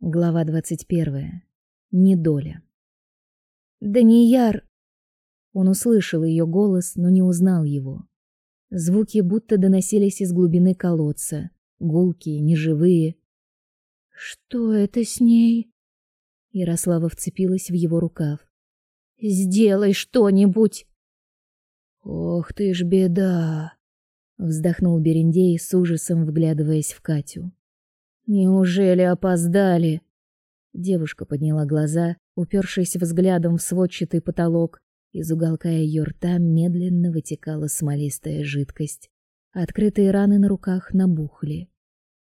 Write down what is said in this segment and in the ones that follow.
Глава двадцать первая. Недоля. Данияр. Он услышал ее голос, но не узнал его. Звуки будто доносились из глубины колодца, гулкие, неживые. Что это с ней? Ярослава вцепилась в его рукав. Сделай что-нибудь. Ох ты ж беда, вздохнул Берендей с ужасом вглядываясь в Катю. Неужели опоздали? Девушка подняла глаза, упершись взглядом в сводчатый потолок. Из уголка ее рта медленно вытекала смолистая жидкость. Открытые раны на руках набухли.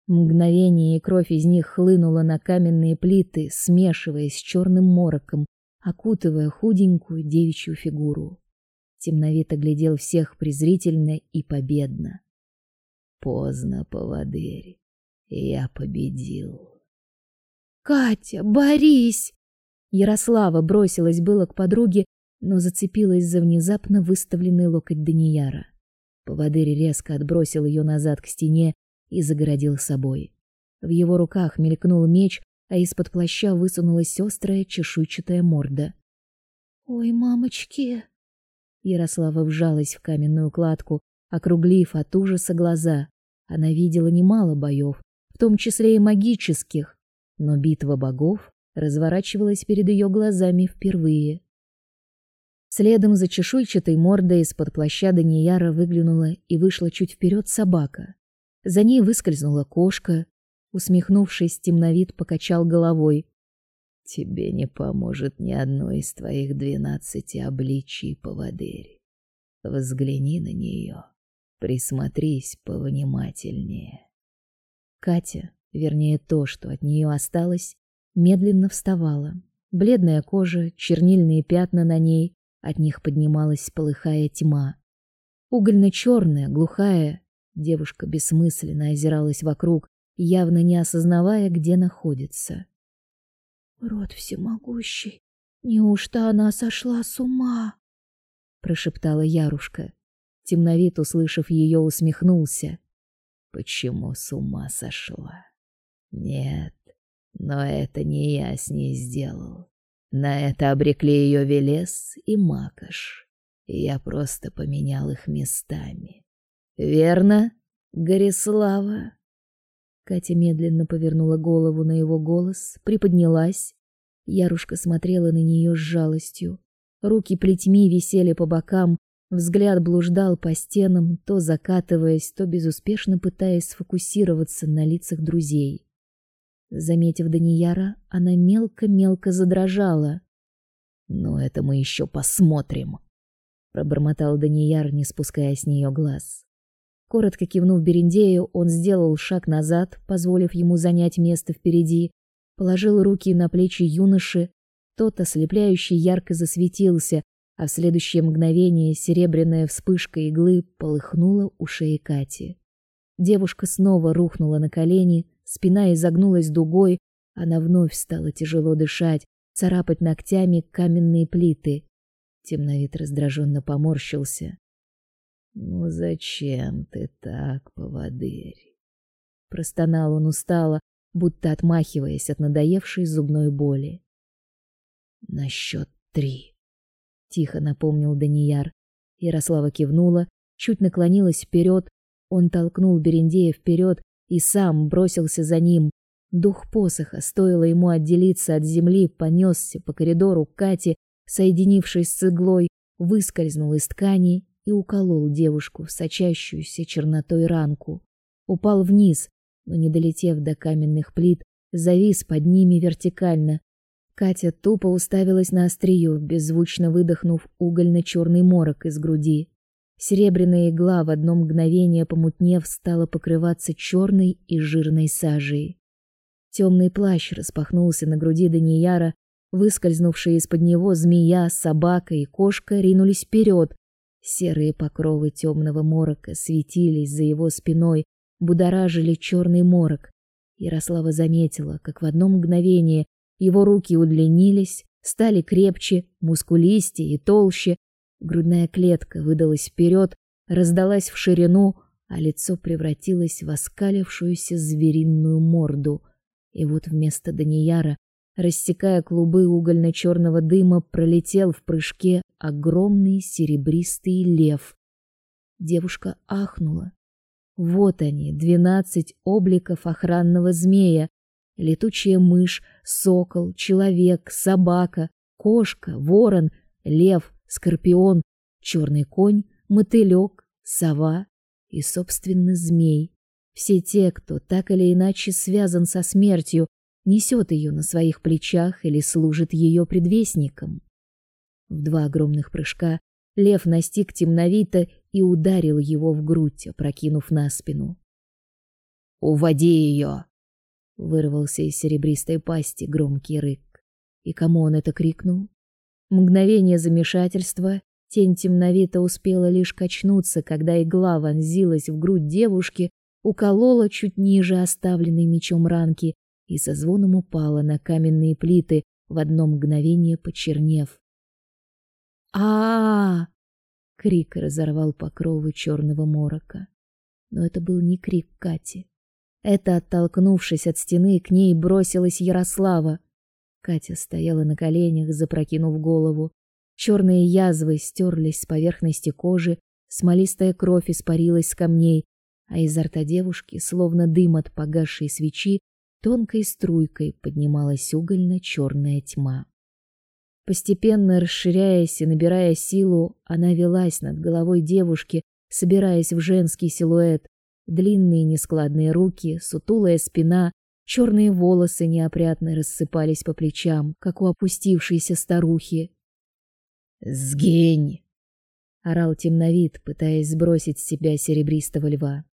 Мгновение, и кровь из них хлынула на каменные плиты, смешиваясь с черным мороком, окутывая худенькую девичью фигуру. Темновито глядел всех презрительно и победно. Поздно, поводырь. Я победил. Катя, борись! Ярослава бросилась было к подруге, но зацепилась за внезапно выставленный локоть Данияра. Поводырь резко отбросил ее назад к стене и загородил собой. В его руках мелькнул меч, а из-под плаща высунулась острая чешуйчатая морда. Ой, мамочки! Ярослава вжалась в каменную кладку, округлив от ужаса глаза. Она видела немало боев, том числе и магических, но битва богов разворачивалась перед ее глазами впервые. Следом за чешуйчатой мордой из-под плаща Данияра выглянула и вышла чуть вперед собака. За ней выскользнула кошка. Усмехнувшись, темновид покачал головой. Тебе не поможет ни одно из твоих двенадцати обличий, поводырь. Взгляни на нее, присмотрись повнимательнее. Катя, вернее то, что от нее осталось, медленно вставала. Бледная кожа, чернильные пятна на ней, от них поднималась полыхая тьма. угольно черная глухая, девушка бессмысленно озиралась вокруг, явно не осознавая, где находится. Род всемогущий, неужто она сошла с ума? прошептала Ярушка. Темновид, услышав ее, усмехнулся. Почему с ума сошла? Нет, но это не я с ней сделал. На это обрекли ее Велес и Макаш. Я просто поменял их местами. Верно, Горислава? Катя медленно повернула голову на его голос, приподнялась. Ярушка смотрела на нее с жалостью. Руки плетьми висели по бокам, Взгляд блуждал по стенам, то закатываясь, то безуспешно пытаясь сфокусироваться на лицах друзей. Заметив Данияра, она мелко-мелко задрожала. "Ну это мы еще посмотрим", пробормотал Данияр, не спуская с нее глаз. Коротко кивнув Берендею, он сделал шаг назад, позволив ему занять место впереди, положил руки на плечи юноши. Тот ослепляюще ярко засветился, а в следующее мгновение серебряная вспышка иглы полыхнула у шеи Кати. Девушка снова рухнула на колени, спина изогнулась дугой, она вновь стала тяжело дышать, царапать ногтями каменные плиты. Темновид раздраженно поморщился. Ну зачем ты так, поводырь? простонал он устало, будто отмахиваясь от надоевшей зубной боли. На счет три тихо напомнил Данияр. Ярослава кивнула, чуть наклонилась вперед. Он толкнул Берендея вперед и сам бросился за ним. Дух посоха, стоило ему отделиться от земли, понесся по коридору к Кате, соединившись с иглой, выскользнул из ткани и уколол девушку в сочащуюся чернотой ранку. Упал вниз, но не долетев до каменных плит, завис под ними вертикально, Катя тупо уставилась на острие, беззвучно выдохнув угольно черный морок из груди. Серебряная игла в одно мгновение помутнев стала покрываться черной и жирной сажей. Темный плащ распахнулся на груди Данияра, выскользнувшие из-под него змея, собака и кошка ринулись вперед. Серые покровы темного морока светились за его спиной, будоражили черный морок. Ярослава заметила, как в одно мгновение его руки удлинились, стали крепче, мускулистее и толще. Грудная клетка выдалась вперед, раздалась в ширину, а лицо превратилось в оскалившуюся звериную морду. И вот вместо Данияра, рассекая клубы угольно черного дыма, пролетел в прыжке огромный серебристый лев. Девушка ахнула. Вот они, двенадцать обликов охранного змея: летучая мышь, сокол, человек, собака, кошка, ворон, лев, скорпион, черный конь, мотылек, сова и, собственно, змей. Все те, кто так или иначе связан со смертью, несет ее на своих плечах или служит ее предвестником. В два огромных прыжка лев настиг темновито и ударил его в грудь, опрокинув на спину. «Уводи ее!» — вырвался из серебристой пасти громкий рык. И кому он это крикнул? Мгновение замешательства, тень темновито успела лишь качнуться, когда игла вонзилась в грудь девушки, уколола чуть ниже оставленной мечом ранки и со звоном упала на каменные плиты, в одно мгновение почернев. а, -а, -а Крик разорвал покровы черного морока. Но это был не крик Кати. Это, оттолкнувшись от стены, к ней бросилась Ярослава. Катя стояла на коленях, запрокинув голову. Черные язвы стерлись с поверхности кожи, смолистая кровь испарилась с камней, а изо рта девушки, словно дым от погасшей свечи, тонкой струйкой поднималась угольно-черная тьма. Постепенно расширяясь и набирая силу, она велась над головой девушки, собираясь в женский силуэт. Длинные нескладные руки, сутулая спина, черные волосы неопрятно рассыпались по плечам, как у опустившейся старухи. «Сгинь!» — орал темновид, пытаясь сбросить с себя серебристого льва.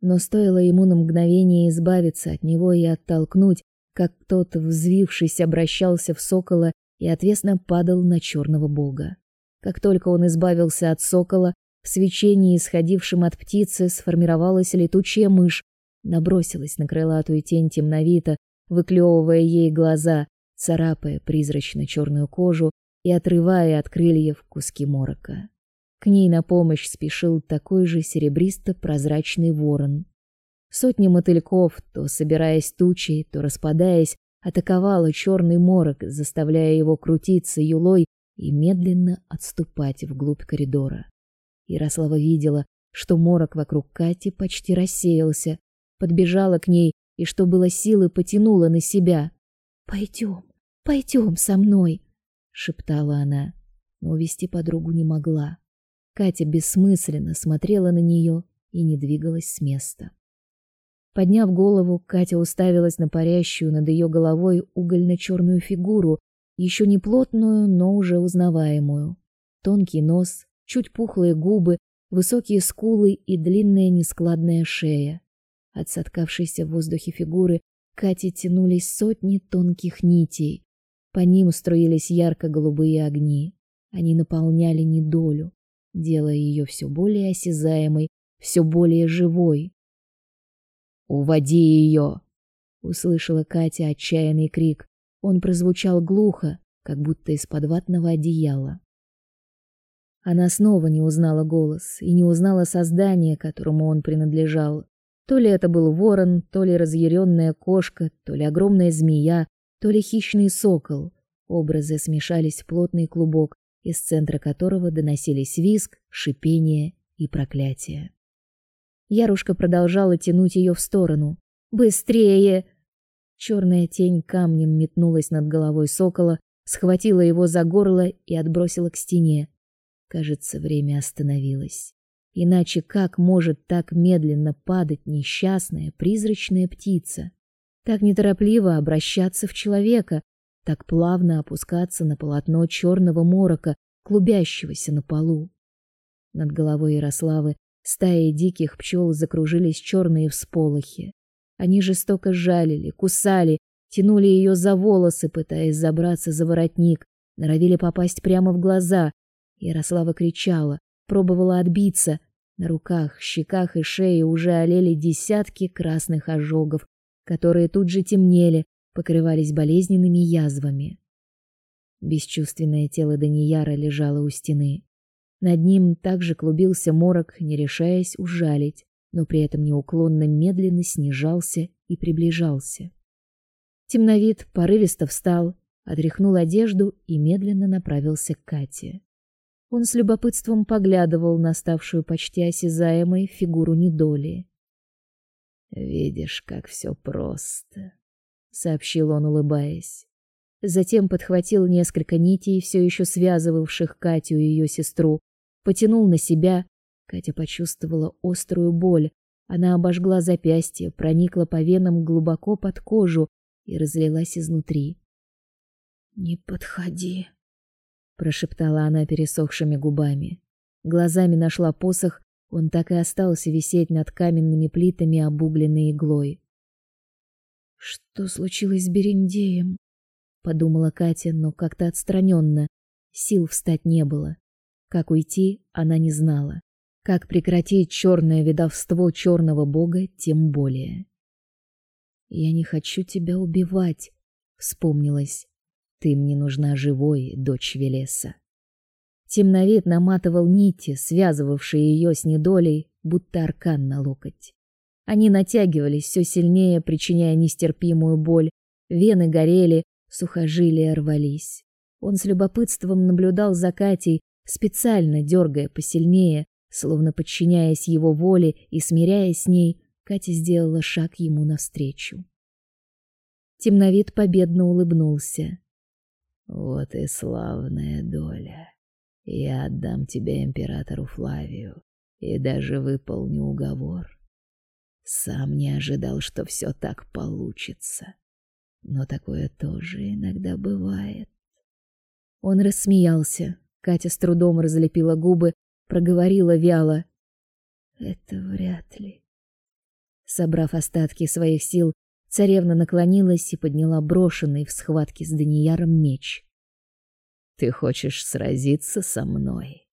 Но стоило ему на мгновение избавиться от него и оттолкнуть, как тот, взвившись, обращался в сокола и отвесно падал на черного бога. Как только он избавился от сокола, в свечении, исходившем от птицы, сформировалась летучая мышь, набросилась на крылатую тень темновито, выклевывая ей глаза, царапая призрачно черную кожу и отрывая от крыльев куски морока. К ней на помощь спешил такой же серебристо-прозрачный ворон. Сотни мотыльков, то собираясь тучей, то распадаясь, атаковала черный морок, заставляя его крутиться юлой и медленно отступать вглубь коридора. Ярослава видела, что морок вокруг Кати почти рассеялся, подбежала к ней и, что было силы, потянула на себя. «Пойдем, пойдем со мной», — шептала она, но увести подругу не могла. Катя бессмысленно смотрела на нее и не двигалась с места. Подняв голову, Катя уставилась на парящую над ее головой угольно-черную фигуру, еще не плотную, но уже узнаваемую. Тонкий нос, чуть пухлые губы, высокие скулы и длинная нескладная шея. От соткавшейся в воздухе фигуры Кате тянулись сотни тонких нитей. По ним струились ярко-голубые огни. Они наполняли недолю, делая ее все более осязаемой, все более живой. «Уводи ее!» — услышала Катя отчаянный крик. Он прозвучал глухо, как будто из-под ватного одеяла. Она снова не узнала голос и не узнала создание, которому он принадлежал. То ли это был ворон, то ли разъяренная кошка, то ли огромная змея, то ли хищный сокол. Образы смешались в плотный клубок, из центра которого доносились визг, шипение и проклятие. Ярушка продолжала тянуть ее в сторону. «Быстрее!» Черная тень камнем метнулась над головой сокола, схватила его за горло и отбросила к стене. Кажется, время остановилось. Иначе как может так медленно падать несчастная призрачная птица? Так неторопливо обращаться в человека, так плавно опускаться на полотно черного морока, клубящегося на полу. Над головой Ярославы стаей диких пчел закружились черные всполохи. Они жестоко жалили, кусали, тянули ее за волосы, пытаясь забраться за воротник, норовили попасть прямо в глаза. Ярослава кричала, пробовала отбиться. На руках, щеках и шее уже олели десятки красных ожогов, которые тут же темнели, покрывались болезненными язвами. Бесчувственное тело Данияра лежало у стены. Над ним также клубился морок, не решаясь ужалить, но при этом неуклонно медленно снижался и приближался. Темновид порывисто встал, отряхнул одежду и медленно направился к Кате. Он с любопытством поглядывал на ставшую почти осязаемой фигуру недоли. «Видишь, как все просто», — сообщил он, улыбаясь. Затем подхватил несколько нитей, все еще связывавших Катю и ее сестру, потянул на себя. Катя почувствовала острую боль. Она обожгла запястье, проникла по венам глубоко под кожу и разлилась изнутри. «Не подходи», — прошептала она пересохшими губами. Глазами нашла посох, он так и остался висеть над каменными плитами, обугленной иглой. «Что случилось с Берендеем?» — подумала Катя, но как-то отстраненно. Сил встать не было. Как уйти, она не знала. Как прекратить черное ведовство черного бога, тем более. «Я не хочу тебя убивать», — вспомнилось. Ты мне нужна живой, дочь Велеса. Темновид наматывал нити, связывавшие ее с недолей, будто аркан на локоть. Они натягивались все сильнее, причиняя нестерпимую боль. Вены горели, сухожилия рвались. Он с любопытством наблюдал за Катей, специально дергая посильнее, словно подчиняясь его воле и смиряясь с ней, Катя сделала шаг ему навстречу. Темновид победно улыбнулся. Вот и славная доля. Я отдам тебя императору Флавию и даже выполню уговор. Сам не ожидал, что все так получится. Но такое тоже иногда бывает. Он рассмеялся. Катя с трудом разлепила губы, проговорила вяло: "Это вряд ли". Собрав остатки своих сил, Царевна наклонилась и подняла брошенный в схватке с Данияром меч. Ты хочешь сразиться со мной?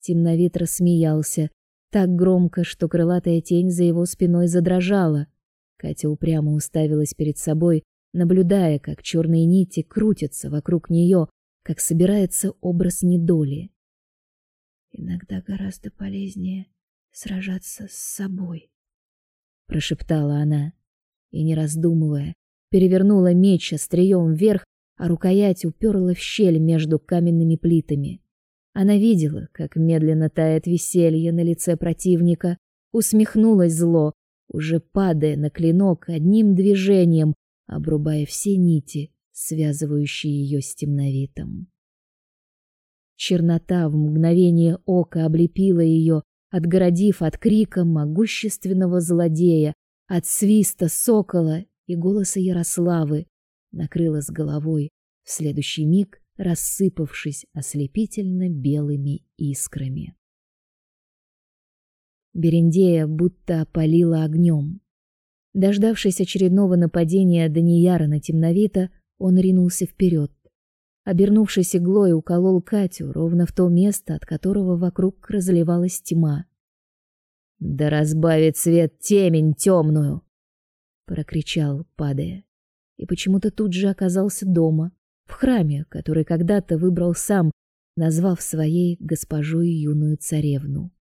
Темновид рассмеялся так громко, что крылатая тень за его спиной задрожала. Катя упрямо уставилась перед собой, наблюдая, как черные нити крутятся вокруг нее, как собирается образ недоли. Иногда гораздо полезнее сражаться с собой, прошептала она и, не раздумывая, перевернула меч острием вверх, а рукоять уперла в щель между каменными плитами. Она видела, как медленно тает веселье на лице противника, усмехнулась зло, уже падая на клинок одним движением, обрубая все нити, связывающие ее с темновитом. Чернота в мгновение ока облепила ее, отгородив от крика могущественного злодея, от свиста сокола и голоса Ярославы накрыла с головой, в следующий миг рассыпавшись ослепительно белыми искрами. Берендея будто опалила огнем. Дождавшись очередного нападения Данияра на темновита, он ринулся вперед. Обернувшись иглой, уколол Катю ровно в то место, от которого вокруг разливалась тьма. Да разбавит свет темень темную, прокричал, падая. И почему-то тут же оказался дома, в храме, который когда-то выбрал сам, назвав своей госпожой юную царевну.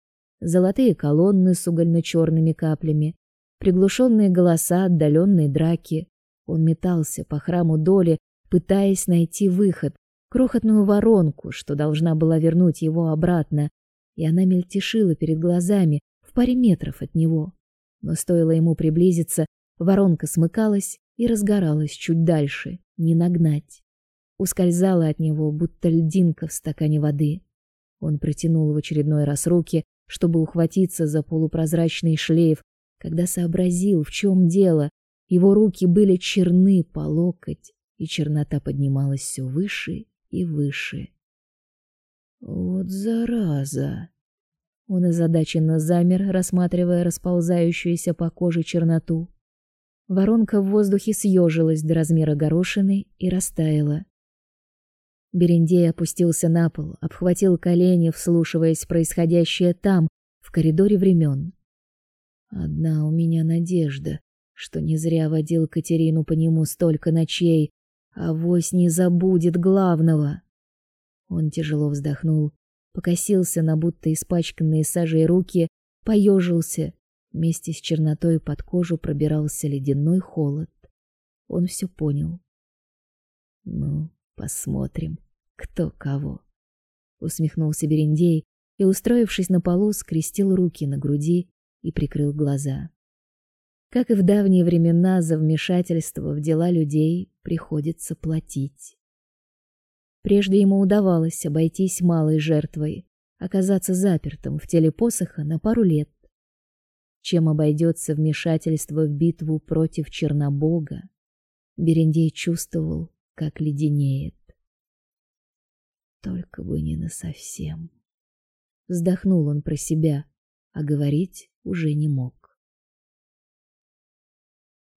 Золотые колонны с угольно черными каплями, приглушенные голоса, отдаленные драки. Он метался по храму Доли, пытаясь найти выход, крохотную воронку, что должна была вернуть его обратно, и она мельтешила перед глазами, паре метров от него. Но стоило ему приблизиться, воронка смыкалась и разгоралась чуть дальше, не нагнать. Ускользала от него, будто льдинка в стакане воды. Он протянул в очередной раз руки, чтобы ухватиться за полупрозрачный шлейф, когда сообразил, в чем дело. Его руки были черны по локоть, и чернота поднималась все выше и выше. Вот зараза, он озадаченно замер, рассматривая расползающуюся по коже черноту. Воронка в воздухе съежилась до размера горошины и растаяла. Берендей опустился на пол, обхватил колени, вслушиваясь в происходящее там, в коридоре времен. Одна у меня надежда, что не зря водил Катерину по нему столько ночей, а вось не забудет главного. Он тяжело вздохнул покосился на будто испачканные сажей руки, поежился. Вместе с чернотой под кожу пробирался ледяной холод. он все понял. Ну, посмотрим, кто кого. Усмехнулся Берендей и, устроившись на полу, скрестил руки на груди и прикрыл глаза. Как и в давние времена, за вмешательство в дела людей приходится платить. Прежде ему удавалось обойтись малой жертвой, оказаться запертым в теле посоха на пару лет. Чем обойдется вмешательство в битву против Чернобога, Берендей чувствовал, как леденеет. Только бы не насовсем. Вздохнул он про себя, а говорить уже не мог.